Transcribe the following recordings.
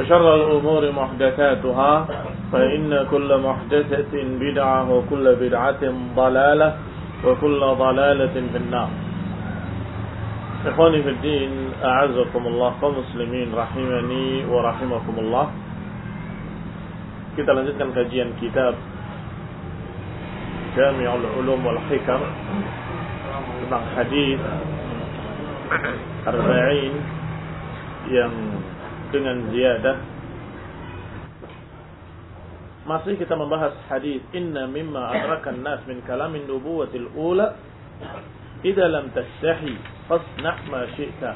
وشر الأمور محدثاتها فإن كل محدثة بدعة وكل بدعة ضلالة وكل ضلالة في النار. إخواني في الدين أعزكم الله كمسلمين رحمني ورحمكم الله. Kita lanjutkan kajian kitab Jami'ul Ulum wal Hikam tentang hadis arba'in yang dengan ziyadah. Masih kita membahas hadis inna mimma adrakan nas min kalamin nubuwatil ula idza lam tastahi fasna' ma syi'ta.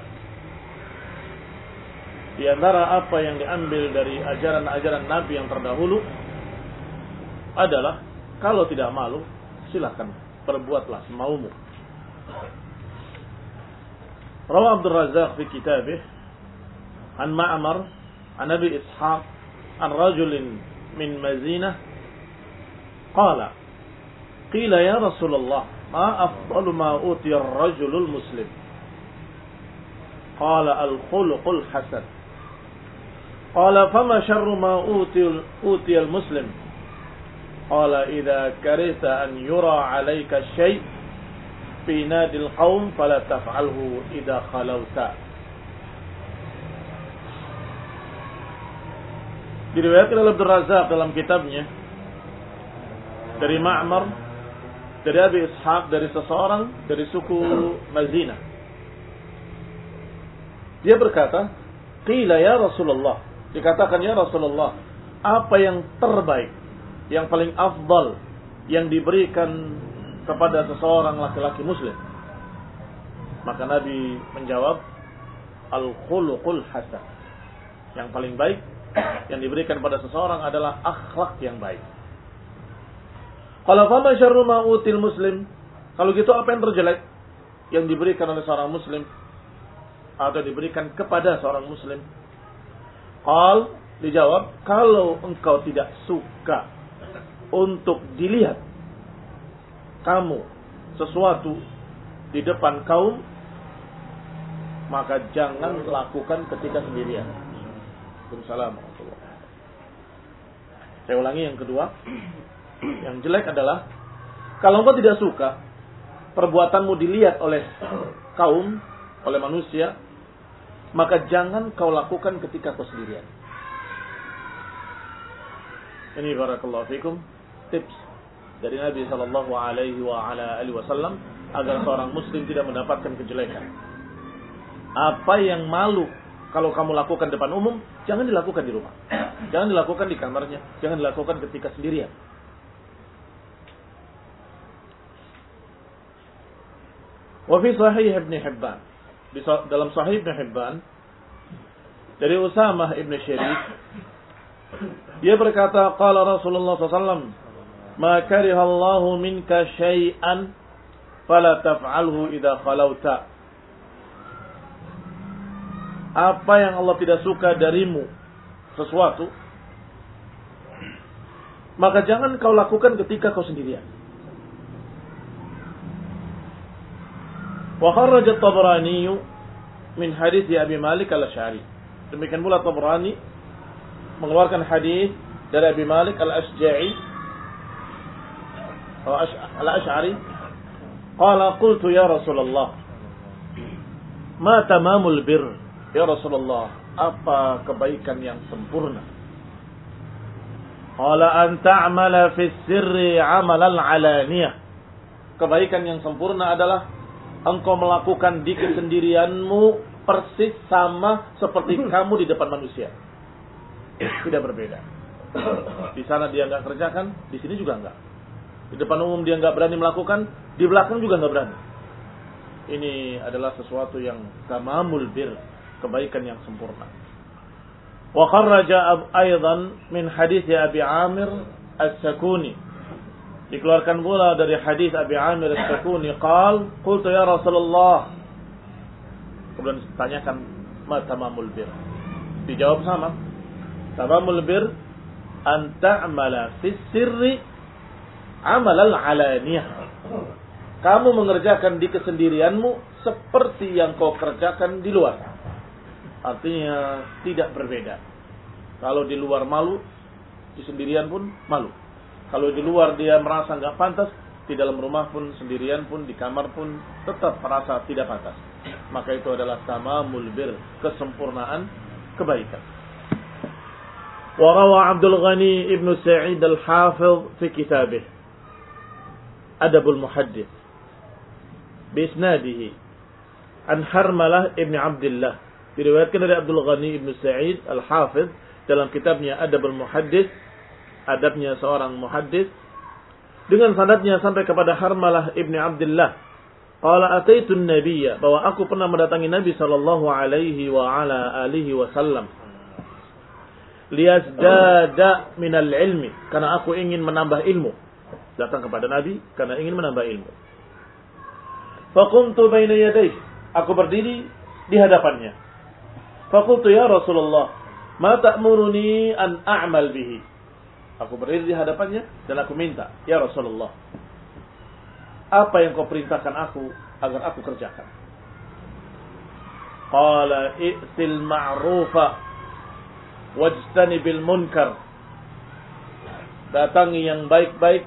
Di antara apa yang diambil dari ajaran-ajaran nabi yang terdahulu adalah kalau tidak malu silakan perbuatlah semaumu. Rawa Abdul Razak fi kitabih an Ma'mar an Abi Ishaq an rajulin min Mazinah qala qila ya Rasulullah ma afdalu ma utiya ar-rajulul muslim qala al-khuluqul hasan qala fama sharru ma utiya utiya al-muslim qala idza karita an yura 'alayka shay' fi nadil qaum fala taf'alhu idza khalawta diriwayatkan oleh Abdul Razak dalam kitabnya dari Ma'mar dari Abi Ishaq dari seseorang dari suku Mazina dia berkata qila ya Rasulullah. Dikatakan ya Rasulullah apa yang terbaik yang paling afdal yang diberikan kepada seseorang laki-laki muslim? Maka Nabi menjawab al-khuluqul hasan yang paling baik yang diberikan pada seseorang adalah akhlak yang baik. Kalau fama syarru ma'util muslim, kalau gitu apa yang terjelek yang diberikan oleh seorang muslim atau diberikan kepada seorang muslim? Qal dijawab, kalau engkau tidak suka untuk dilihat kamu sesuatu di depan kaum, maka jangan lakukan ketika sendirian. Waalaikumsalam Saya ulangi yang kedua. Yang jelek adalah kalau engkau tidak suka perbuatanmu dilihat oleh kaum, oleh manusia, maka jangan kau lakukan ketika kau sendirian. Ini barakallahu fikum tips dari Nabi sallallahu alaihi wasallam agar seorang muslim tidak mendapatkan kejelekan. Apa yang malu kalau kamu lakukan depan umum, jangan dilakukan di rumah. Jangan dilakukan di kamarnya, jangan dilakukan ketika sendirian. Wa fi sahih Ibn Hibban. Dalam sahih Ibn Hibban dari Usamah Ibn Syarif dia berkata qala Rasulullah SAW ma kariha Allahu minka syai'an fala taf'alhu idza khalauta apa yang Allah tidak suka darimu? Sesuatu. Maka jangan kau lakukan ketika kau sendirian. Wa kharraj at-Tabrani min hadis Abi Malik al-Asy'ari. Demikian pula Tabrani mengeluarkan hadis dari Abi Malik al-Asja'i al-Asy'ari. Qala qultu ya Rasulullah ma tamamul bir ya Rasulullah apa kebaikan yang sempurna qala an ta'mala fi sirri 'amalan 'alaniyah kebaikan yang sempurna adalah engkau melakukan di kesendirianmu persis sama seperti kamu di depan manusia. Tidak berbeda. Di sana dia nggak kerjakan, di sini juga nggak. Di depan umum dia nggak berani melakukan, di belakang juga nggak berani. Ini adalah sesuatu yang tamamul bir, kebaikan yang sempurna. Wa kharraja aidan min hadis Abi Amir As-Sakuni Dikeluarkan pula dari hadis Abi Amir As-Sakuni qal, qultu ya Rasulullah. Kemudian ditanyakan, "Ma tamamul bir?" Dijawab sama. Tamamul bir an ta'mala fi sirri amal al-alaniyah. Kamu mengerjakan di kesendirianmu seperti yang kau kerjakan di luar. Artinya tidak berbeda. Kalau di luar malu, di sendirian pun malu. Kalau di luar dia merasa nggak pantas, di dalam rumah pun sendirian pun di kamar pun tetap merasa tidak pantas. Maka itu adalah sama mulbir kesempurnaan kebaikan. وروى عبد الغني ابن سعيد الحافظ في كتابه أدب المحدث بإسناده عن حرملة ابن عبد الله diriwayatkan dari Abdul Ghani ibn Sa'id al-Hafiz dalam kitabnya Adab al-Muhaddis adabnya seorang muhaddis dengan sanadnya sampai kepada Harmalah ibni Abdullah. Qala ataitu nabiyya bahwa aku pernah mendatangi Nabi sallallahu alaihi wa ala alihi wasallam. Liyazdada minal ilmi karena aku ingin menambah ilmu. Datang kepada Nabi karena ingin menambah ilmu. Faqumtu baina yadayhi. Aku berdiri di hadapannya. Faqultu ya Rasulullah, ma ta'muruni an a'mal bihi? Aku berdiri di hadapannya dan aku minta, Ya Rasulullah, apa yang kau perintahkan aku agar aku kerjakan? Qala i'til ma'rufa wajtanibil munkar. Datangi yang baik-baik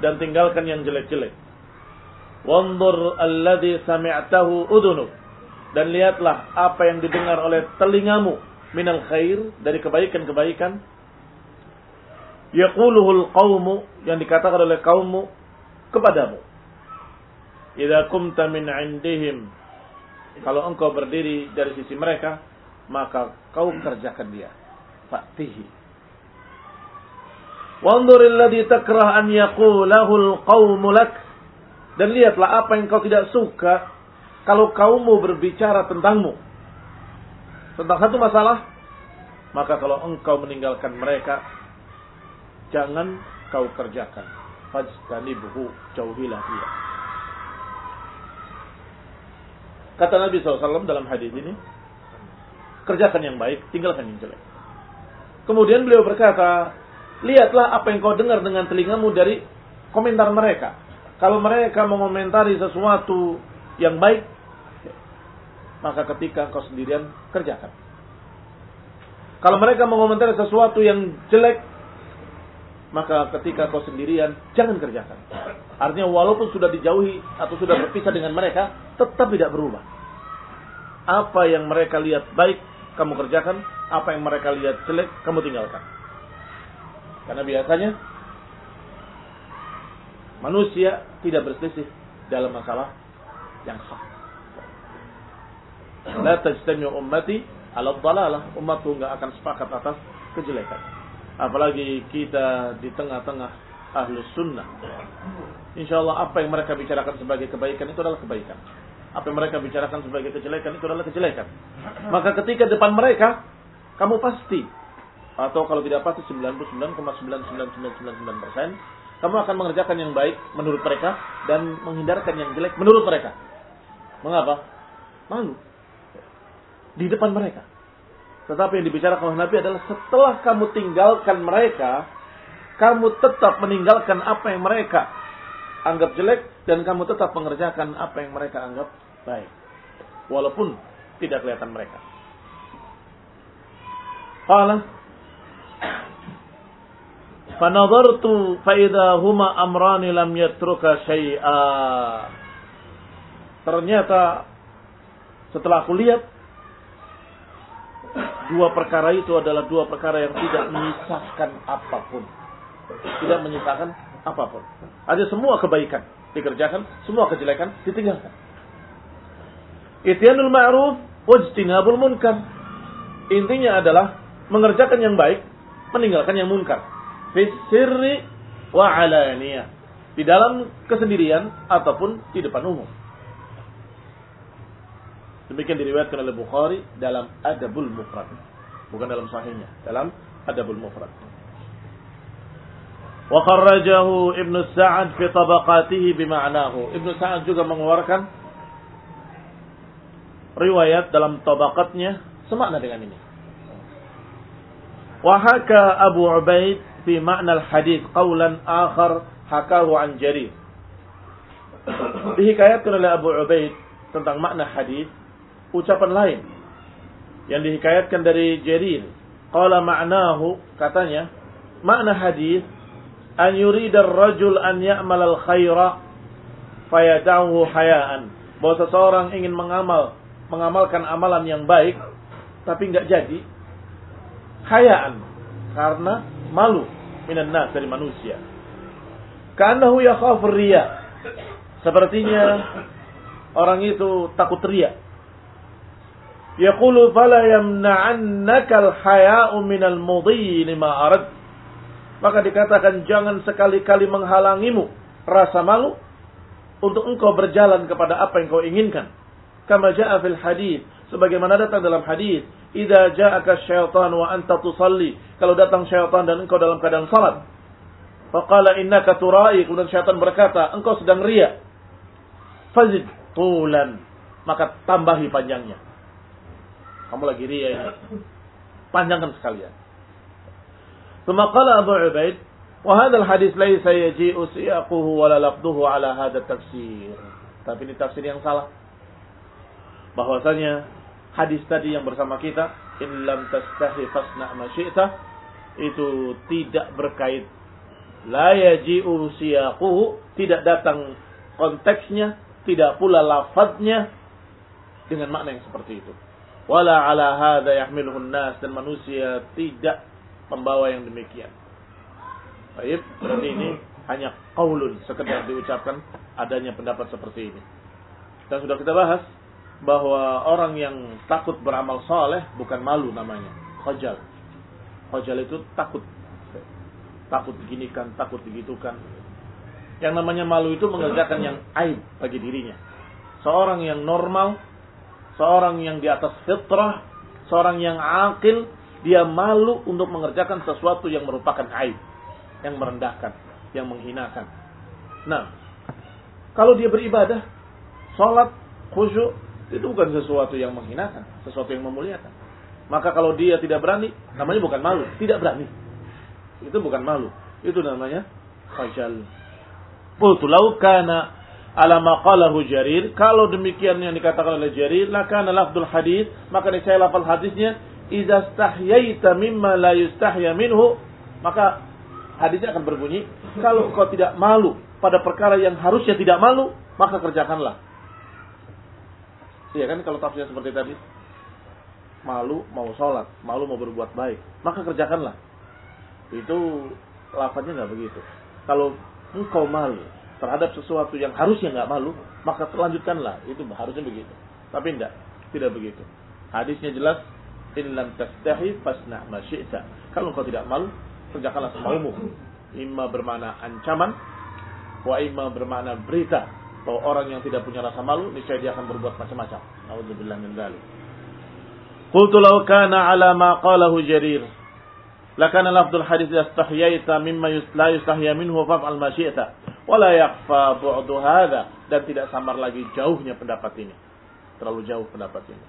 dan tinggalkan yang jelek-jelek. Wanzur alladhi sami'tahu udunuk. Dan lihatlah apa yang didengar oleh telingamu minal khair dari kebaikan-kebaikan yaquluhul qawmu yang dikatakan oleh kaummu kepadamu. Idza kumta min indihim kalau engkau berdiri dari sisi mereka maka kau kerjakan dia. Fatihi. Wanzur alladhi takrah an yaqulahu al-qawmu lak dan lihatlah apa yang kau tidak suka kalau kaummu berbicara tentangmu tentang satu masalah maka kalau engkau meninggalkan mereka jangan kau kerjakan. Fajtanibhu, jauhilah dia. Kata Nabi SAW dalam hadis ini, kerjakan yang baik, tinggalkan yang jelek. Kemudian beliau berkata, lihatlah apa yang kau dengar dengan telingamu dari komentar mereka. Kalau mereka mengomentari sesuatu yang baik, maka ketika kau sendirian, kerjakan. Kalau mereka mengomentari sesuatu yang jelek, maka ketika kau sendirian jangan kerjakan. Artinya walaupun sudah dijauhi atau sudah berpisah dengan mereka, tetap tidak berubah. Apa yang mereka lihat baik, kamu kerjakan. Apa yang mereka lihat jelek, kamu tinggalkan. Karena biasanya manusia tidak berselisih dalam masalah yang sah. La tajtami ummati ala dhalalah. Umatku enggak akan sepakat atas kejelekan. Apalagi kita di tengah-tengah ahlus sunnah. Insya Allah apa yang mereka bicarakan sebagai kebaikan itu adalah kebaikan. apa yang mereka bicarakan sebagai kejelekan itu adalah kejelekan. Maka ketika depan mereka, kamu pasti atau kalau tidak pasti 99,99999 persen kamu akan mengerjakan yang baik menurut mereka dan menghindarkan yang jelek menurut mereka. Mengapa? Malu di depan mereka. Tetapi yang dibicarakan oleh Nabi adalah setelah kamu tinggalkan mereka, kamu tetap meninggalkan apa yang mereka anggap jelek dan kamu tetap mengerjakan apa yang mereka anggap baik. Walaupun tidak kelihatan mereka. Qala Fanadhartu faida huma amrani lam yatruka syai'a. Ternyata setelah aku lihat dua perkara itu adalah dua perkara yang tidak menyisahkan apa pun. Tidak menyisakan apa pun. Ada semua kebaikan dikerjakan, semua kejelekan ditinggalkan. Ityanul ma'ruf wajtinabul munkar. Intinya adalah mengerjakan yang baik, meninggalkan yang munkar sirri wa alaniyah. Di dalam kesendirian ataupun di depan umum. Demikian diriwayatkan oleh Bukhari dalam Adabul Mufrad. Bukan dalam sahihnya, dalam Adabul Mufrad. Wa kharrajahu Ibnu Sa'ad fi tabaqatihi bima'nahu. Ibnu Sa'ad juga mengeluarkan riwayat dalam tabaqatnya semakna dengan ini. Wa haka Abu Ubaid fi makna al-hadis qawlan akhar hakahu an Jarir. Dihikayatkan oleh Abu Ubaid tentang makna hadis ucapan lain yang dihikayatkan dari Jarir. Qala ma'nahu katanya makna hadis an yurida ar-rajul an ya'mal al-khaira fayada'uhu hayaan. Bahwa seseorang ingin mengamal mengamalkan amalan yang baik tapi nggak jadi hayaan karena malu minan nas dari manusia. Kanahu yakhafur riya. Sepertinya orang itu takut riya. Yaqulu fala yamna'annaka al-haya'u minal mudhi lima arad. Maka dikatakan jangan sekali-kali menghalangimu rasa malu untuk engkau berjalan kepada apa yang kau inginkan. Kama ja'a fil hadis sebagaimana datang dalam hadis Idza ja'aka syaitan wa anta tusalli. Kalau datang syaitan dan engkau dalam keadaan salat. Faqala innaka turai. Kemudian syaitan berkata, engkau sedang ria. Fazid tulan. Maka tambahi panjangnya. Kamu lagi ria ya. Panjangkan sekalian. ثم قال أبو عبيد وهذا الحديث ليس يجيء سياقه ولا لفظه على هذا التفسير tapi ini tafsir yang salah bahwasanya hadis tadi yang bersama kita, in lam tastahi fasna ma itu tidak berkait la yaji'u siyaquhu, tidak datang konteksnya, tidak pula lafadznya dengan makna yang seperti itu. Wala ala hadza yahmiluhu nas dan manusia tidak membawa yang demikian. Baik, berarti ini hanya qaulun sekedar diucapkan adanya pendapat seperti ini. Dan sudah kita bahas bahwa orang yang takut beramal soleh bukan malu namanya, khajal. Khajal itu takut. Takut diginikan, takut digitukan. Yang namanya malu itu mengerjakan yang aib bagi dirinya. Seorang yang normal, seorang yang di atas fitrah, seorang yang akil, dia malu untuk mengerjakan sesuatu yang merupakan aib, yang merendahkan, yang menghinakan. Nah, kalau dia beribadah, sholat, khusyuk, itu bukan sesuatu yang menghinakan, sesuatu yang memuliakan. Maka kalau dia tidak berani, namanya bukan malu, tidak berani. Itu bukan malu, itu namanya khajal. Qultu law kana ala maqalahu Jarir, kalau demikian yang dikatakan oleh Jarir, lakana lafdul hadis, maka saya lafal hadisnya idza stahyaita mimma la yustahya minhu, maka hadisnya akan berbunyi, kalau kau tidak malu pada perkara yang harusnya tidak malu, maka kerjakanlah Iya kan kalau tafsirnya seperti tadi. Malu mau sholat, malu mau berbuat baik. Maka kerjakanlah. Itu lafaznya nggak begitu. Kalau engkau malu terhadap sesuatu yang harusnya nggak malu, maka lanjutkanlah. Itu harusnya begitu. Tapi tidak, tidak begitu. Hadisnya jelas, in lam tastahi fasna ma Kalau engkau tidak malu, kerjakanlah semaumu. Imma bermakna ancaman, wa imma bermakna berita bahwa orang yang tidak punya rasa malu niscaya dia akan berbuat macam-macam. Nauzubillah min dzalik. Qultu law kana ala ma qalahu Jarir lakana lafdul hadis yastahyaita mimma la yastahya minhu fa'al ma syi'ta wa la yakhfa bu'du hadha dan tidak samar lagi jauhnya pendapat ini. Terlalu jauh pendapat ini.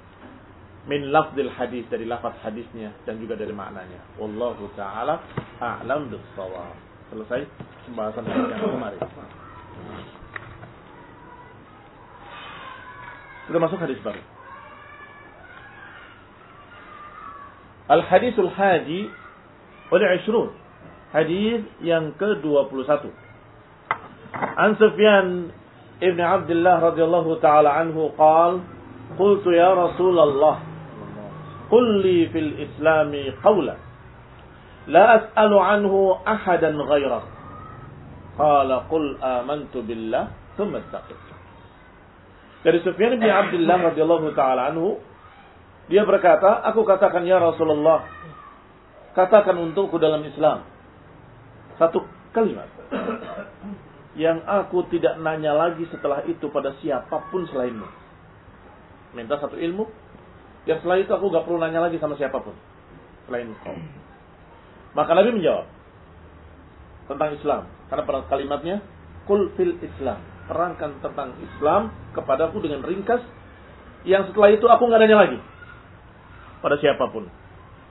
Min lafdil hadis dari lafaz hadisnya dan juga dari maknanya. Wallahu taala a'lam bis-shawab. Selesai pembahasan yang kemarin. Sudah masuk hadis baru. Al-hadisul haji oleh Ishrun. Hadis yang ke-21. An Sufyan ibn Abdullah radhiyallahu taala anhu qal qultu ya Rasulullah qul li fil islami qawlan la as'alu anhu ahadan ghayrak qala qul amantu billah thumma istaqim dari Sufyan bin Abdullah radhiyallahu taala anhu dia berkata aku katakan ya Rasulullah katakan untukku dalam Islam. Satu kalimat yang aku tidak nanya lagi setelah itu pada siapa pun selainmu. Minta satu ilmu, yang setelah itu aku gak perlu nanya lagi sama siapa pun selain kau. Maka Nabi menjawab tentang Islam, karena pada kalimatnya kul fil Islam terangkan tentang Islam kepadaku dengan ringkas yang setelah itu aku nggak nanya lagi pada siapa pun.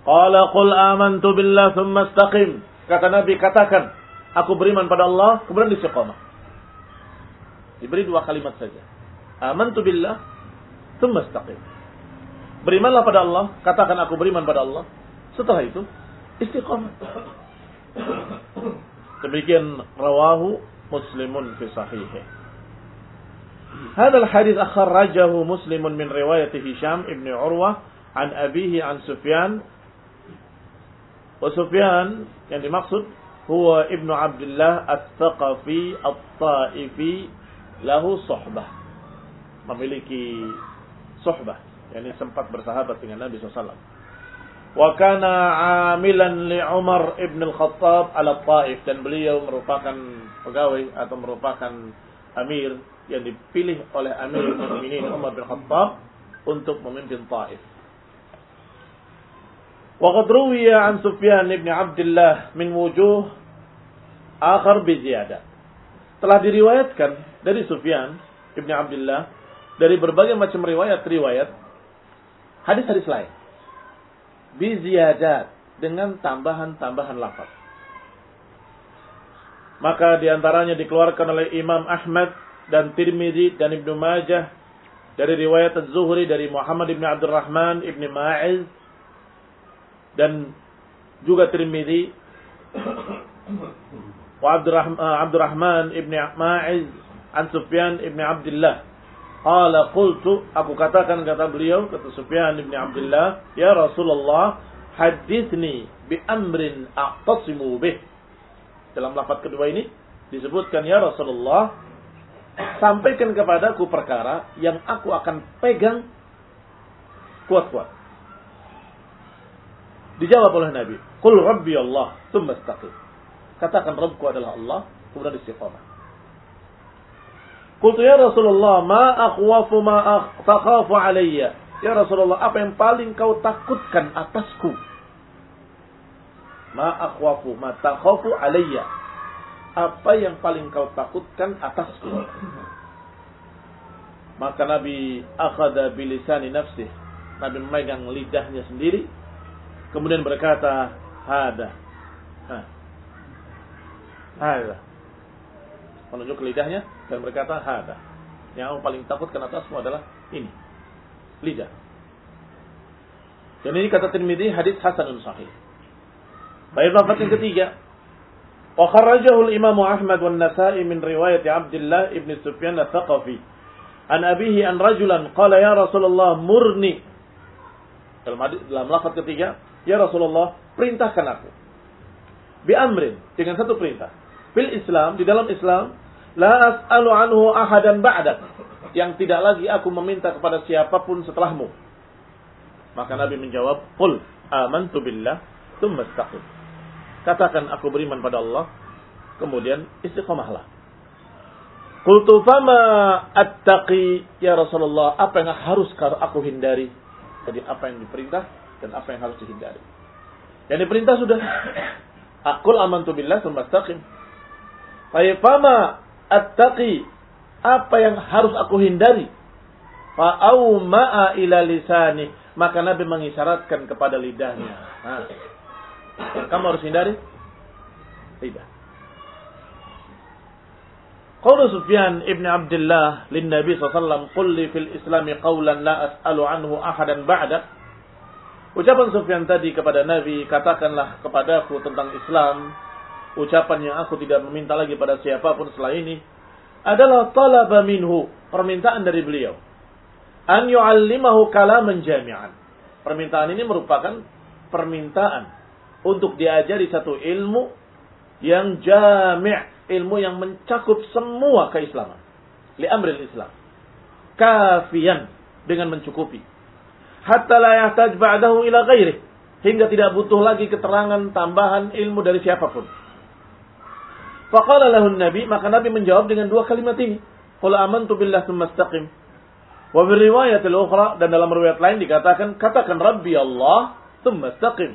Qala qul amantu billah istaqim. Kata Nabi katakan, aku beriman pada Allah, kemudian istiqamah. Diberi dua kalimat saja. Amantu billah, thumma istaqim. Berimanlah pada Allah, katakan aku beriman pada Allah. Setelah itu, istiqamah. Demikian rawahu muslimun fi sahihi. Hadal hadith akhar rajahu muslimun min riwayat Hisham ibn Urwah an abihi an Sufyan. Wa Sufyan yang dimaksud huwa Ibnu Abdullah At-Taqafi At-Taifi lahu sohbah. Memiliki sohbah. Yani sempat bersahabat dengan Nabi SAW. Wa kana amilan li Umar ibn al-Khattab ala Taif dan beliau merupakan pegawai atau merupakan amir yang dipilih oleh Amir Mukminin Umar bin Khattab untuk memimpin Taif. Waqad ruwiya an Sufyan ibn Abdullah min wujuh akhar biziyadah. Telah diriwayatkan dari Sufyan Ibn Abdullah dari berbagai macam riwayat-riwayat hadis-hadis lain. Biziyadat dengan tambahan-tambahan lafaz. Maka di antaranya dikeluarkan oleh Imam Ahmad dan Tirmidzi dan Ibnu Majah dari riwayat Az-Zuhri dari Muhammad ibn Abdurrahman ibn Ma'iz dan juga Tirmidzi uh, Abdurrahman ibn Ma'iz an Sufyan ibn Abdullah Qala qultu aku katakan kata beliau kata Sufyan ibn Abdullah ya Rasulullah hadithni bi amrin a'tasimu bih dalam lafaz kedua ini disebutkan ya Rasulullah sampaikan kepadaku perkara yang aku akan pegang kuat-kuat. Dijawab oleh Nabi, "Qul Rabbi Allah, tsumma istaqim." Katakan Rabbku adalah Allah, kemudian istiqamah. Qultu ya Rasulullah, ma akhwafu ma takhafu alayya? Ya Rasulullah, apa yang paling kau takutkan atasku? Ma akhwafu ma takhafu alayya? apa yang paling kau takutkan atasku? Maka Nabi akhada bilisani nafsih. Nabi memegang lidahnya sendiri. Kemudian berkata, Hada hada. Menunjuk ke lidahnya dan berkata hada. Yang aku paling takut kena semua adalah ini. Lidah. Dan ini kata Tirmidzi hadis hasanun sahih. Baik lafaz yang ketiga. Wa kharrajahu al-Imam Ahmad wan Nasa'i min riwayat Abdullah ibn Sufyan al-Thaqafi an abihi an rajulan qala ya Rasulullah murni dalam lafaz ketiga ya Rasulullah perintahkan aku bi amrin dengan satu perintah fil Islam di dalam Islam la as'alu anhu ahadan ba'dak yang tidak lagi aku meminta kepada siapa pun setelahmu maka Nabi menjawab qul amantu billah tsumma istaqim Katakan aku beriman pada Allah, kemudian istiqomahlah. Qultu fama attaqi ya Rasulullah, apa yang harus aku hindari? Jadi apa yang diperintah dan apa yang harus dihindari. Yang diperintah sudah. Akul amantu billah tsumma istaqim. Baik, fama attaqi apa yang harus aku hindari? Fa'au ma'a ila lisani. Maka Nabi mengisyaratkan kepada lidahnya. Nah, kamu harus hindari lidah. Qawlu Sufyan ibn Abdullah lin Nabi SAW, Qul li fil islami qawlan la as'alu anhu ahadan ba'da. Ucapan Sufyan tadi kepada Nabi, katakanlah kepadaku tentang Islam, ucapan yang aku tidak meminta lagi pada siapa pun setelah ini, adalah talaba minhu, permintaan dari beliau. An yu'allimahu kalaman jami'an. Permintaan ini merupakan permintaan untuk diajari satu ilmu yang jami' ilmu yang mencakup semua keislaman. Li amril Islam. Kafian dengan mencukupi. Hatta la yahtaj ba'dahu ila ghairih. Hingga tidak butuh lagi keterangan tambahan ilmu dari siapa pun. Faqala lahu Nabi, maka Nabi menjawab dengan dua kalimat ini. Qul amantu billah tsumma istaqim. Wa riwayat al-ukhra dan dalam riwayat lain dikatakan katakan Rabbi Allah tsumma istaqim.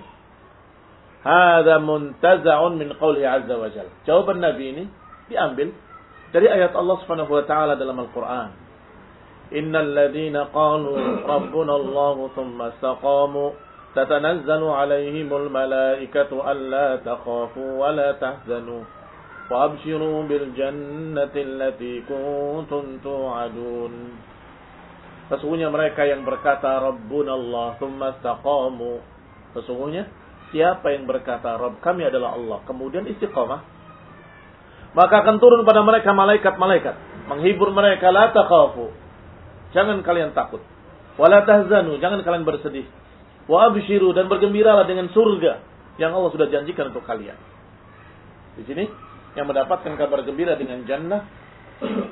Hada muntaza'un min qawli azza wa jalla. Jawaban Nabi ini diambil dari ayat Allah Subhanahu wa taala dalam Al-Qur'an. Innal ladzina qalu rabbuna Allah thumma istaqamu tatanazzalu alaihimul malaikatu alla takhafu wa la tahzanu bil jannati allati kuntum tu'adun. Sesungguhnya mereka yang berkata Rabbuna Allah thumma istaqamu. Sesungguhnya Siapa yang berkata, Rabb kami adalah Allah. Kemudian istiqamah. Maka akan turun pada mereka malaikat-malaikat. Menghibur mereka, la takhafu. Jangan kalian takut. Wala tahzanu, jangan kalian bersedih. Wa abshiru, dan bergembiralah dengan surga. Yang Allah sudah janjikan untuk kalian. Di sini, yang mendapatkan kabar gembira dengan jannah,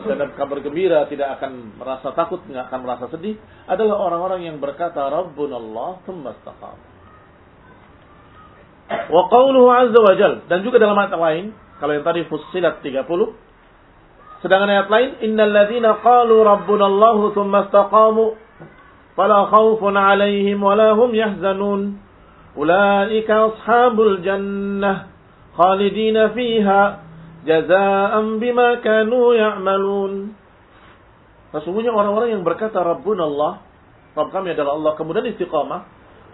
dan kabar gembira tidak akan merasa takut, tidak akan merasa sedih, adalah orang-orang yang berkata, Rabbunallah, thumma istaqamu. Wa qawluhu azza wa jal. Dan juga dalam ayat lain, kalau yang tadi fussilat 30, sedangkan ayat lain, innal ladzina qalu rabbuna Allah thumma istaqamu fala khawfun 'alaihim wa hum yahzanun. Ulaika ashabul jannah khalidina fiha jazaa'an bima kanu ya'malun. Sesungguhnya orang-orang yang berkata Rabbuna Allah, Rabb kami adalah Allah, kemudian istiqamah,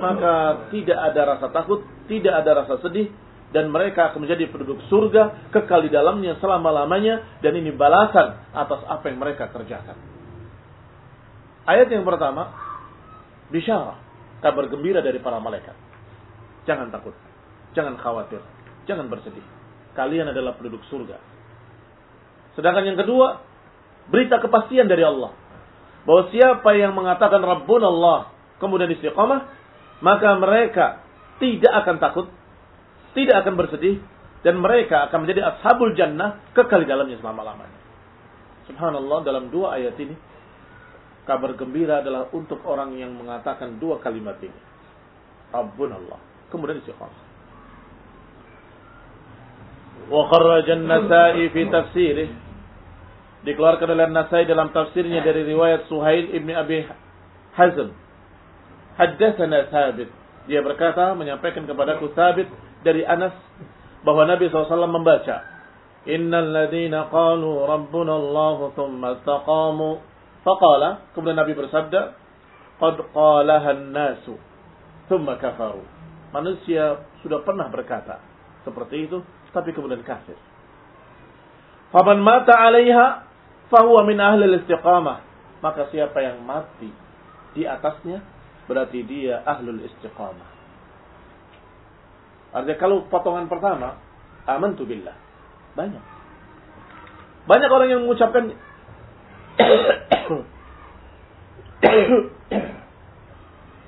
maka tidak ada rasa takut, tidak ada rasa sedih, dan mereka akan menjadi penduduk surga, kekal di dalamnya selama-lamanya, dan ini balasan atas apa yang mereka kerjakan. Ayat yang pertama, bisyarah, kabar gembira dari para malaikat. Jangan takut, jangan khawatir, jangan bersedih. Kalian adalah penduduk surga. Sedangkan yang kedua, berita kepastian dari Allah. Bahwa siapa yang mengatakan Rabbun Allah, kemudian istiqamah, maka mereka tidak akan takut, tidak akan bersedih, dan mereka akan menjadi ashabul jannah kekal di dalamnya selama-lamanya. Subhanallah dalam dua ayat ini kabar gembira adalah untuk orang yang mengatakan dua kalimat ini. Rabbun Allah. Kemudian istiqamah. Wa kharraja nasai fi tafsirih. Dikeluarkan oleh Nasai dalam tafsirnya dari riwayat Suhail ibni Abi Hazm Haddatsana Thabit. Dia berkata menyampaikan kepadaku Thabit dari Anas bahwa Nabi SAW membaca Innal ladina qalu rabbuna Allah thumma istaqamu faqala kemudian Nabi bersabda qad qalaha nasu thumma kafaru manusia sudah pernah berkata seperti itu tapi kemudian kafir faman mata 'alaiha fahuwa min ahli istiqamah maka siapa yang mati di atasnya berarti dia ahlul istiqamah. Artinya kalau potongan pertama, aman tu billah. Banyak. Banyak orang yang mengucapkan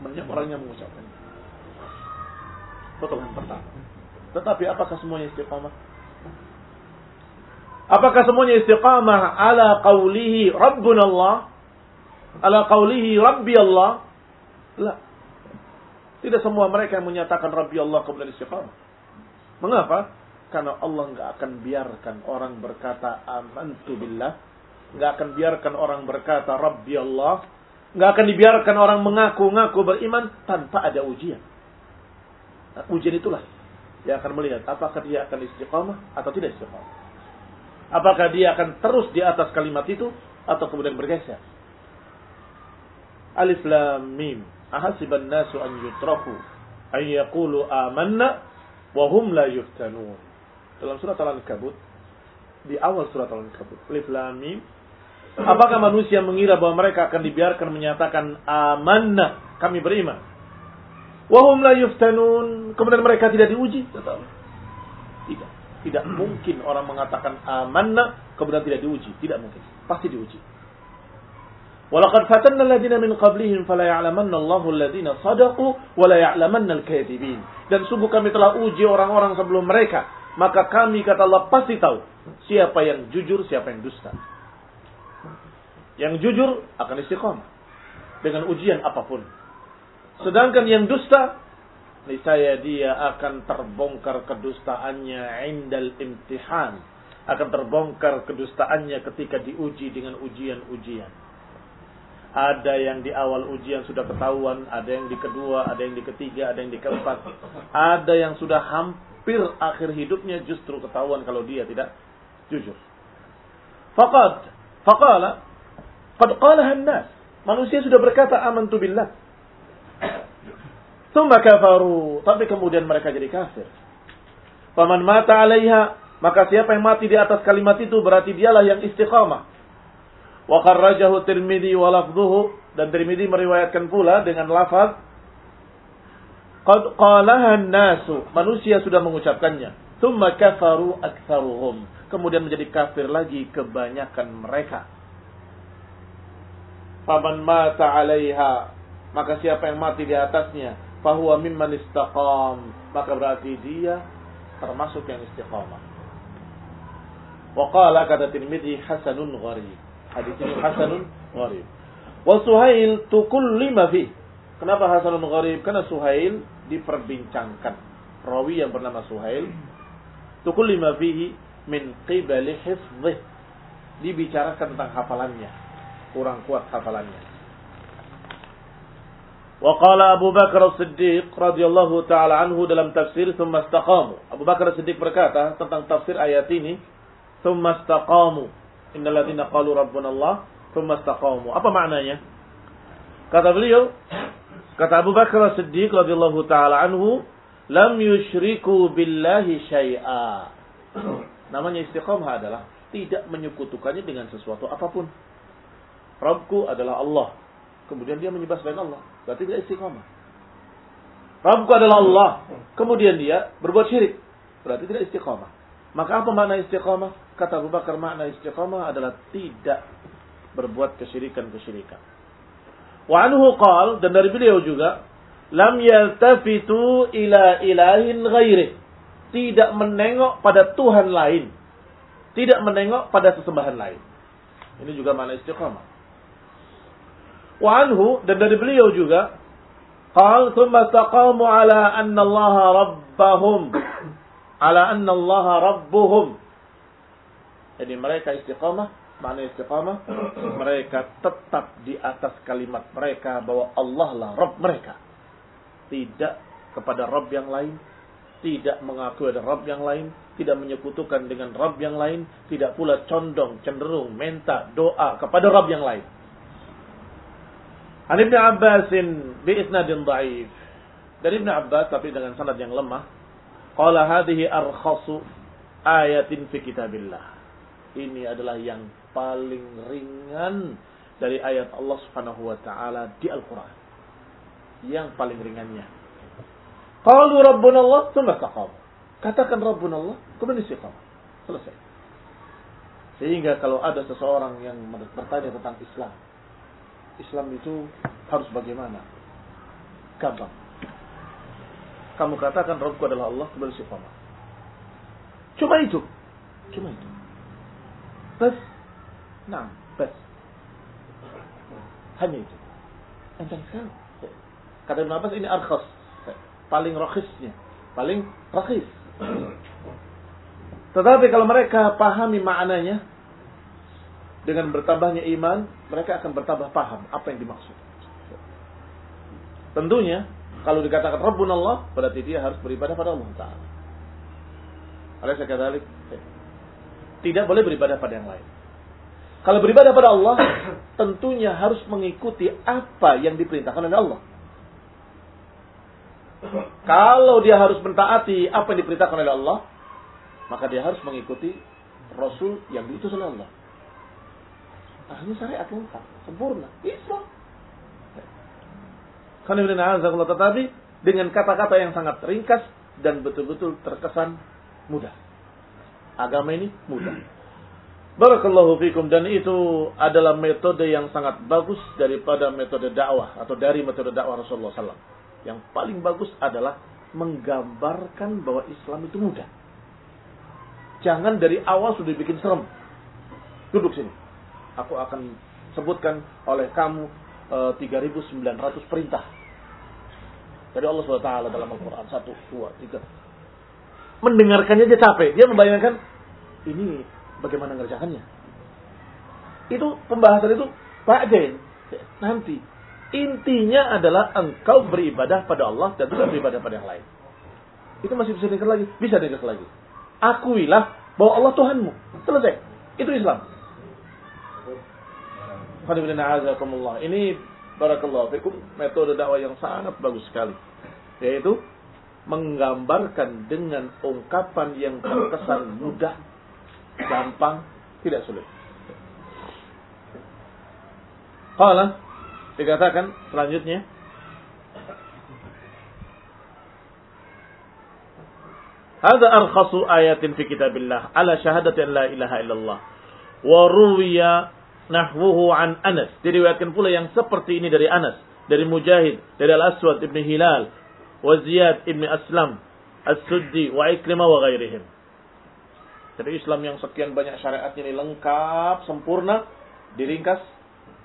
banyak orang yang mengucapkan potongan pertama. Tetapi apakah semuanya istiqamah? Apakah semuanya istiqamah ala qawlihi Rabbuna Allah? Ala qawlihi Rabbi Allah? La. Tidak semua mereka yang menyatakan Rabbi Allah kemudian istiqamah. Mengapa? Karena Allah nggak akan biarkan orang berkata amantu billah nggak akan biarkan orang berkata Rabbi Allah, nggak akan dibiarkan orang mengaku-ngaku beriman tanpa ada ujian. Ujian itulah yang akan melihat apakah dia akan istiqamah atau tidak istiqamah. Apakah dia akan terus di atas kalimat itu atau kemudian bergeser. Alif Lam Mim. Ahasiban nasu an yutraku an yaqulu amanna wa hum la yuftanun. Dalam surat Al-Ankabut di awal surat Al-Ankabut. Alif Lam Mim. Apakah manusia mengira bahwa mereka akan dibiarkan menyatakan amanna, kami beriman. Wahum la yuftanun, kemudian mereka tidak diuji? Tidak. Tidak mungkin orang mengatakan amanna kemudian tidak diuji, tidak mungkin. Pasti diuji. Walaqad fatanna alladziina min qablihim fala ya'lamanna Allahu alladziina sadaqu wa la ya'lamanna al-kadzibin. Dan sungguh kami telah uji orang-orang sebelum mereka, maka kami kata Allah pasti tahu siapa yang jujur, siapa yang dusta. Yang jujur akan istiqamah dengan ujian apa pun. Sedangkan yang dusta, niscaya dia akan terbongkar kedustaannya indal imtihan. Akan terbongkar kedustaannya ketika diuji dengan ujian-ujian. Ada yang di awal ujian sudah ketahuan, ada yang di kedua, ada yang di ketiga, ada yang di keempat. Ada yang sudah hampir akhir hidupnya justru ketahuan kalau dia tidak jujur. Faqad, faqala, qad qalaha nas Manusia sudah berkata amantu billah. Tsumma kafaru, tapi kemudian mereka jadi kafir. Faman mata 'alaiha, maka siapa yang mati di atas kalimat itu berarti dialah yang istiqamah. Wa kharrajahu Tirmidzi wa lafdhuhu. Dan Tirmidzi meriwayatkan pula dengan lafaz qad qalaha nasu manusia sudah mengucapkannya. Thumma kafaru aktsaruhum kemudian menjadi kafir lagi kebanyakan mereka. Faman mata 'alaiha maka siapa yang mati di atasnya fahuwa mimman istaqam maka berarti dia termasuk yang istiqamah wa qala kata Tirmidzi hasanun gharib Hadis ini hasanun gharib. Wa Suhail lima fi. Kenapa hasanun gharib? Karena Suhail diperbincangkan. Rawi yang bernama Suhail lima fihi min qibali hifdhih. Dibicarakan tentang hafalannya. Kurang kuat hafalannya. Qala Abu Bakar As-Siddiq radhiyallahu taala anhu dalam tafsir thumma istaqamu. Abu Bakar As-Siddiq berkata tentang tafsir ayat ini, thumma istaqamu Innal ladzina qalu rabbuna Allah tsumma istaqamu. Apa maknanya? Kata beliau, kata Abu Bakar Siddiq radhiyallahu taala anhu, lam yusyriku billahi syai'a. Namanya istiqamah adalah tidak menyekutukannya dengan sesuatu apa pun. Rabbku adalah Allah. Kemudian dia menyembah selain Allah. Berarti tidak istiqamah. Rabbku adalah Allah. Kemudian dia berbuat syirik. Berarti tidak istiqamah. Maka apa makna istiqamah? Kata Abu Bakar makna istiqamah adalah tidak berbuat kesyirikan-kesyirikan. Wa anhu qal dan dari beliau juga lam yaltafitu ila ilahin ghairi. Tidak menengok pada Tuhan lain. Tidak menengok pada sesembahan lain. Ini juga makna istiqamah. Wa anhu dan dari beliau juga qal thumma taqamu ala anna Allah rabbahum ala anna Allah rabbuhum jadi mereka istiqamah, mana istiqamah? Mereka tetap di atas kalimat mereka bahwa Allah lah Rabb mereka. Tidak kepada Rabb yang lain, tidak mengakui ada Rabb yang lain, tidak menyekutukan dengan Rabb yang lain, tidak pula condong, cenderung, minta, doa kepada Rabb yang lain. An Ibn Abbasin bi isnadin dhaif. Dari Ibn Abbas tapi dengan sanad yang lemah. Qala hadhihi arkhasu ayatin fi kitabillah ini adalah yang paling ringan dari ayat Allah Subhanahu wa taala di Al-Qur'an. Yang paling ringannya. Qalu Rabbuna Allah, tsumma Katakan Rabbuna Allah, kemudian istiqamah. Selesai. Sehingga kalau ada seseorang yang bertanya tentang Islam, Islam itu harus bagaimana? Gampang. Kamu katakan Rabbku adalah Allah, kemudian istiqamah. Cuma itu. Cuma itu. Bas. Nah, bas. Hanya itu. Entah sekali. Kata Ibn Abbas ini arkhas. Paling rakhisnya. Paling rakhis. Tetapi kalau mereka pahami maknanya, dengan bertambahnya iman, mereka akan bertambah paham apa yang dimaksud. Tentunya, kalau dikatakan Rabbun Allah, berarti dia harus beribadah pada Allah Ta'ala. Alaysa kadalik? Tidak boleh beribadah pada yang lain. Kalau beribadah pada Allah, tentunya harus mengikuti apa yang diperintahkan oleh Allah. Kalau dia harus mentaati apa yang diperintahkan oleh Allah, maka dia harus mengikuti Rasul yang diutus oleh Allah. Akhirnya syariat lengkap, sempurna, Islam. Tetapi dengan kata-kata yang sangat ringkas dan betul-betul terkesan mudah. Agama ini mudah. Barakallahu fikum dan itu adalah metode yang sangat bagus daripada metode dakwah atau dari metode dakwah Rasulullah SAW. Yang paling bagus adalah menggambarkan bahwa Islam itu mudah. Jangan dari awal sudah bikin serem. Duduk sini. Aku akan sebutkan oleh kamu e, eh, 3.900 perintah. Dari Allah SWT dalam Al-Quran. Satu, dua, tiga. Mendengarkannya aja capek. Dia membayangkan, ini bagaimana ngerjakannya. Itu pembahasan itu Ba'dain. Nanti. Intinya adalah engkau beribadah pada Allah dan tidak beribadah pada yang lain. Itu masih bisa dengar lagi. Bisa dengar lagi akuilah bahwa Allah Tuhanmu. Selesai. Itu Islam. Ini barakallahu fikum metode dakwah yang sangat bagus sekali. Yaitu menggambarkan dengan ungkapan yang terkesan mudah, gampang, tidak sulit. Qala dikatakan selanjutnya Hada arkhasu ayatin fi kitabillah ala syahadati an la ilaha illallah. Wa ruwiya nahwuhu an Anas. Diriwayatkan pula yang seperti ini dari Anas, dari Mujahid, dari Al-Aswad ibn Hilal, wa Ziyad ibn Aslam, As-Suddi, wa Ikrimah wa ghairihim. Jadi Islam yang sekian banyak syariatnya ini lengkap, sempurna, diringkas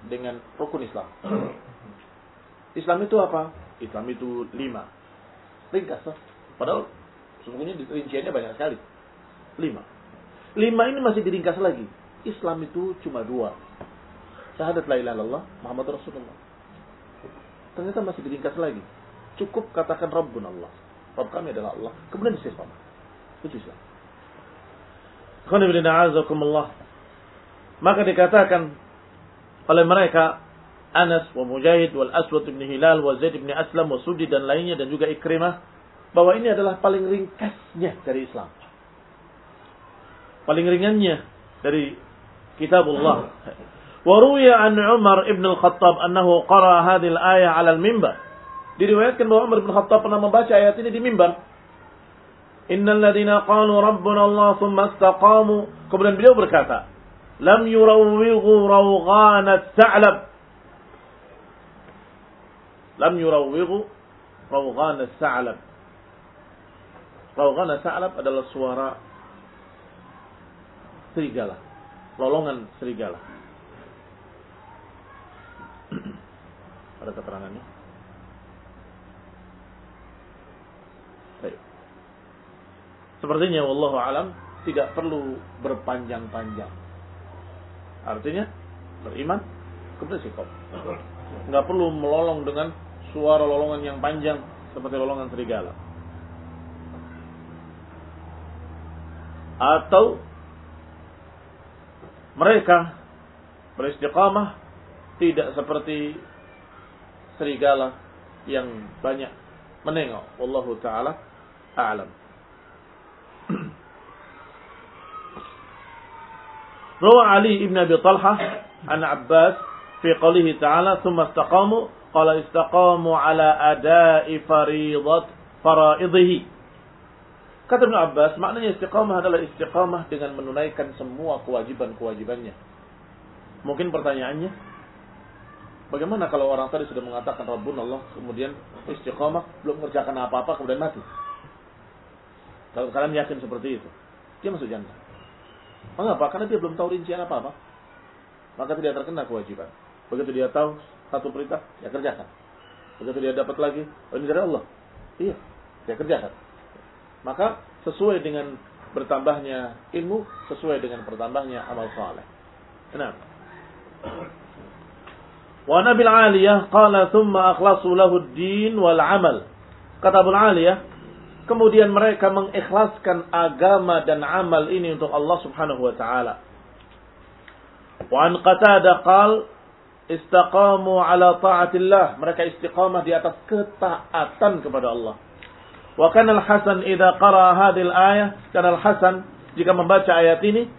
dengan rukun Islam. Islam itu apa? Islam itu lima. Ringkas. Padahal Sesungguhnya rinciannya banyak sekali. Lima. Lima ini masih diringkas lagi. Islam itu cuma dua. Syahadat la ilaha illallah Muhammad Rasulullah. Ternyata masih diringkas lagi. Cukup katakan Rabbun Allah. Rabb kami adalah Allah. Kemudian istiqamah. Itu Islam. Maka dikatakan oleh mereka Anas wa Mujahid wal Aswad bin Hilal wa Zaid bin Aslam wa Sudi dan lainnya dan juga Ikrimah bahwa ini adalah paling ringkasnya dari Islam. Paling ringannya dari kitabullah. Wa ruwiya an Umar ibn al-Khattab annahu qara hadhihi al-ayah 'ala al-mimbar. Diriwayatkan bahwa Umar bin Khattab pernah membaca ayat ini di mimbar. Innal ladzina qalu rabbuna Allah tsumma istaqamu. Kemudian beliau berkata, lam yurawwighu rawghana as-sa'lab. Lam yurawwighu rawghana as-sa'lab Rawghana Sa'lab adalah suara serigala. Lolongan serigala. Ada keterangannya? Baik. Sepertinya wallahu alam tidak perlu berpanjang-panjang. Artinya beriman kepada sikap. Enggak perlu melolong dengan suara lolongan yang panjang seperti lolongan serigala. atau mereka beristiqamah tidak seperti serigala yang banyak menengok. Wallahu taala a'lam. Rawa Ali ibn Abi Talha an Abbas fi qawlihi ta'ala thumma istaqamu qala istaqamu ala ada'i fariidat faraidhihi Kata Ibn Abbas, maknanya istiqamah adalah istiqamah dengan menunaikan semua kewajiban-kewajibannya. Mungkin pertanyaannya, bagaimana kalau orang tadi sudah mengatakan Rabbun Allah, kemudian istiqamah, belum mengerjakan apa-apa, kemudian mati? Kalau kalian yakin seperti itu, dia masuk jannah. Mengapa? Karena dia belum tahu rincian apa-apa. Maka tidak terkena kewajiban. Begitu dia tahu satu perintah, ya kerjakan. Begitu dia dapat lagi, oh ini dari Allah. Iya, dia kerjakan. Maka sesuai dengan bertambahnya ilmu, sesuai dengan bertambahnya amal saleh. Kenapa? Wa Nabil Aliyah qala thumma akhlasu lahu ad-din wal amal. Kata Abu Aliyah, kemudian mereka mengikhlaskan agama dan amal ini untuk Allah Subhanahu wa taala. Wa an Qatada qal istaqamu ala taatillah. Mereka istiqamah di atas ketaatan kepada Allah. Wa kana al-Hasan idza qara hadhihi al-ayah, kana al-Hasan jika membaca ayat ini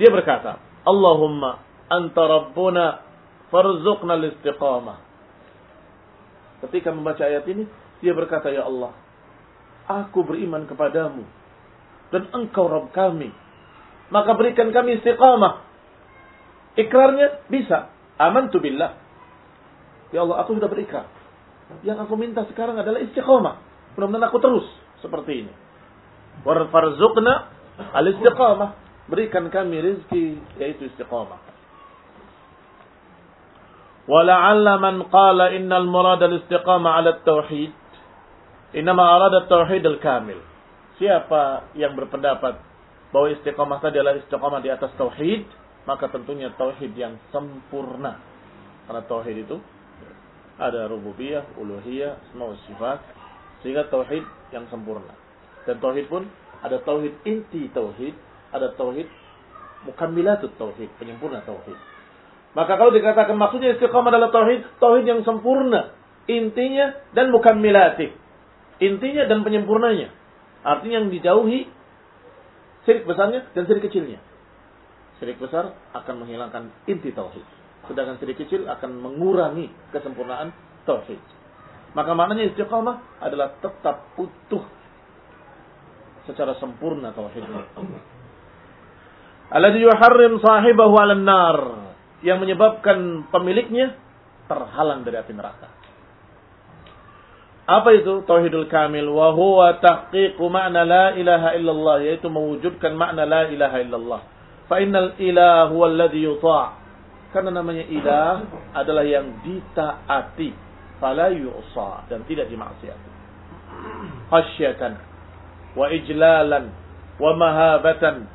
dia berkata, Allahumma anta rabbuna farzuqna al-istiqamah. Ketika membaca ayat ini, dia berkata, Ya Allah, aku beriman kepadamu. Dan engkau Rabb kami. Maka berikan kami istiqamah. Ikrarnya bisa. Amantu billah. Ya Allah, aku sudah berikrar. Yang aku minta sekarang adalah istiqamah mudah-mudahan aku terus seperti ini. Warfarzuqna al-istiqamah. Berikan kami rezeki yaitu istiqamah. Wala'alla man qala innal murad al-istiqamah 'ala tauhid. Inama arada al tauhid al-kamil. Siapa yang berpendapat bahwa istiqamah tadi adalah istiqamah di atas tauhid, maka tentunya tauhid yang sempurna. Karena tauhid itu ada rububiyah, uluhiyah, semua sifat, sehingga tauhid yang sempurna. Dan tauhid pun ada tauhid inti tauhid, ada tauhid mukammilatut tauhid, penyempurna tauhid. Maka kalau dikatakan maksudnya istiqamah adalah tauhid, tauhid yang sempurna, intinya dan mukammilati. Intinya dan penyempurnanya. Artinya yang dijauhi syirik besarnya dan syirik kecilnya. Syirik besar akan menghilangkan inti tauhid. Sedangkan syirik kecil akan mengurangi kesempurnaan tauhid. Maka maknanya istiqamah adalah tetap utuh secara sempurna tauhidnya. Alladhi yuharrim sahibahu nar yang menyebabkan pemiliknya terhalang dari api neraka. Apa itu tauhidul kamil? Wa huwa tahqiqu ma'na la ilaha illallah, yaitu mewujudkan makna la ilaha illallah. Fa innal ilah huwa alladhi yuta'. Karena namanya ilah adalah yang ditaati, fala yu'sa dan tidak dimaksiati. Khasyatan wa ijlalan wa mahabatan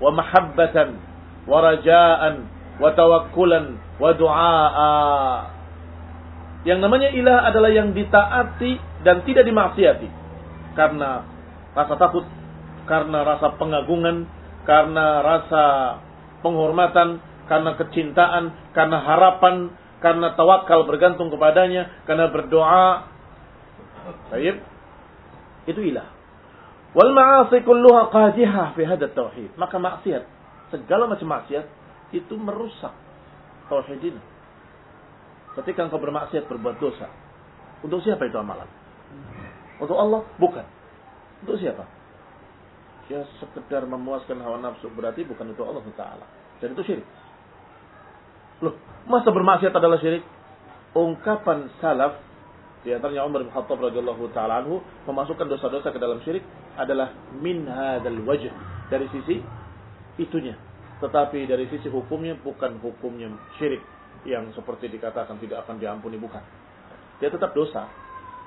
wa mahabbatan warajaan, watawakkulan, wadu'a'a. Yang namanya ilah adalah yang ditaati dan tidak dimaksiati. Karena rasa takut, karena rasa pengagungan, karena rasa penghormatan, karena kecintaan, karena harapan, karena tawakal bergantung kepadanya, karena berdoa. Baik. Itu ilah. Wal ma'asi kulluha qadihah fi hadat tauhid. Maka maksiat segala macam maksiat itu merusak tauhid ini. Ketika engkau bermaksiat berbuat dosa, untuk siapa itu amalan? Untuk Allah? Bukan. Untuk siapa? Ya sekedar memuaskan hawa nafsu berarti bukan untuk Allah Taala. Dan itu syirik. Loh, masa bermaksiat adalah syirik? Ungkapan salaf di antaranya Umar bin Khattab radhiyallahu taala anhu memasukkan dosa-dosa ke dalam syirik adalah min hadzal wajh dari sisi itunya. Tetapi dari sisi hukumnya bukan hukumnya syirik yang seperti dikatakan tidak akan diampuni bukan. Dia tetap dosa.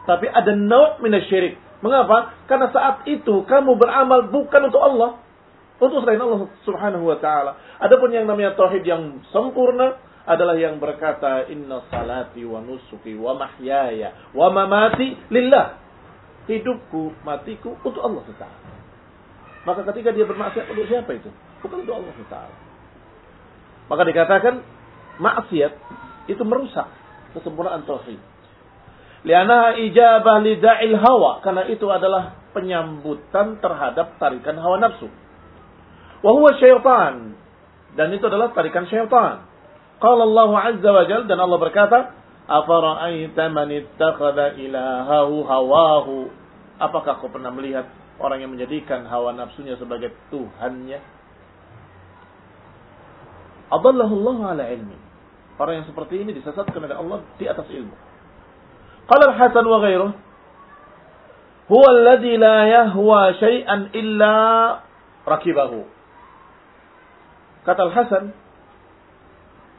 Tapi ada naw' syirik. Mengapa? Karena saat itu kamu beramal bukan untuk Allah, untuk selain Allah Subhanahu wa taala. Adapun yang namanya tauhid yang sempurna adalah yang berkata inna salati wa nusuki wa mahyaya wa mamati lillah. Hidupku, matiku untuk Allah Taala. Maka ketika dia bermaksiat untuk siapa itu? Bukan untuk Allah Taala. Maka dikatakan maksiat itu merusak kesempurnaan tauhid. Liana ijabah lida'il hawa. Karena itu adalah penyambutan terhadap tarikan hawa nafsu. Wahuwa syaitan. Dan itu adalah tarikan syaitan. Qala Allah Azza wa Jal. Dan Allah berkata, Afara'aita man ittakhada ilahahu hawahu. Apakah kau pernah melihat orang yang menjadikan hawa nafsunya sebagai Tuhannya? Adallahu Allah ala ilmi. Orang yang seperti ini disesatkan oleh Allah di atas ilmu. Qala al-Hasan wa ghairuh huwa alladhi la yahwa syai'an illa rakibahu. Kata Al-Hasan,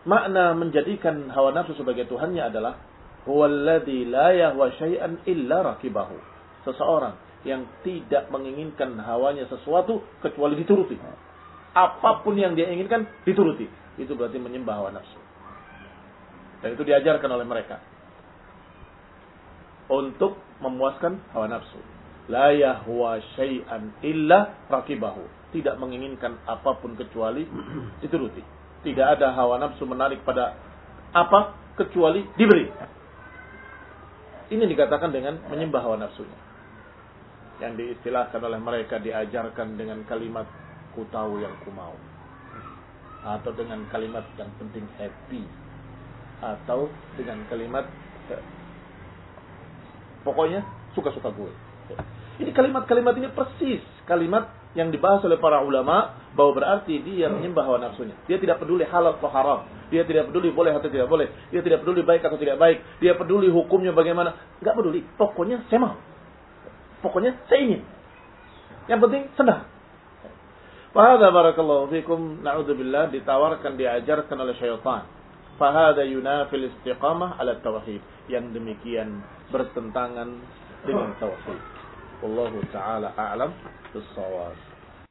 makna menjadikan hawa nafsu sebagai Tuhannya adalah huwa alladhi la yahwa syai'an illa rakibahu. Seseorang yang tidak menginginkan hawanya sesuatu kecuali dituruti. Apa pun yang dia inginkan dituruti itu berarti menyembah hawa nafsu. Dan itu diajarkan oleh mereka. Untuk memuaskan hawa nafsu. La yahwa syai'an illa rakibahu. Tidak menginginkan apa pun kecuali dituruti. Tidak ada hawa nafsu menarik pada apa kecuali diberi. Ini dikatakan dengan menyembah hawa nafsunya. Yang diistilahkan oleh mereka diajarkan dengan kalimat ku tahu yang ku mau. Atau dengan kalimat yang penting happy. Atau dengan kalimat pokoknya suka-suka gue. Ini kalimat-kalimat ini persis kalimat yang dibahas oleh para ulama bahwa berarti dia menyembah hawa nafsunya. Dia tidak peduli halal atau haram. Dia tidak peduli boleh atau tidak boleh. Dia tidak peduli baik atau tidak baik. Dia peduli hukumnya bagaimana. Enggak peduli. Pokoknya saya mau. Pokoknya saya ingin. Yang penting senang. Fahada barakallahu fikum na'udzubillah ditawarkan diajarkan oleh syaitan. Fahada yunafil istiqamah ala tauhid. Yang demikian bertentangan dengan tauhid. Wallahu taala a'lam bis